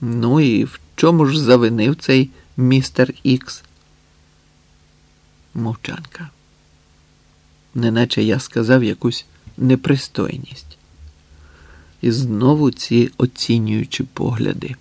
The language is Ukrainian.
Ну і в чому ж завинив цей містер Ікс? Мовчанка. Неначе я сказав якусь непристойність. І знову ці оцінюючі погляди.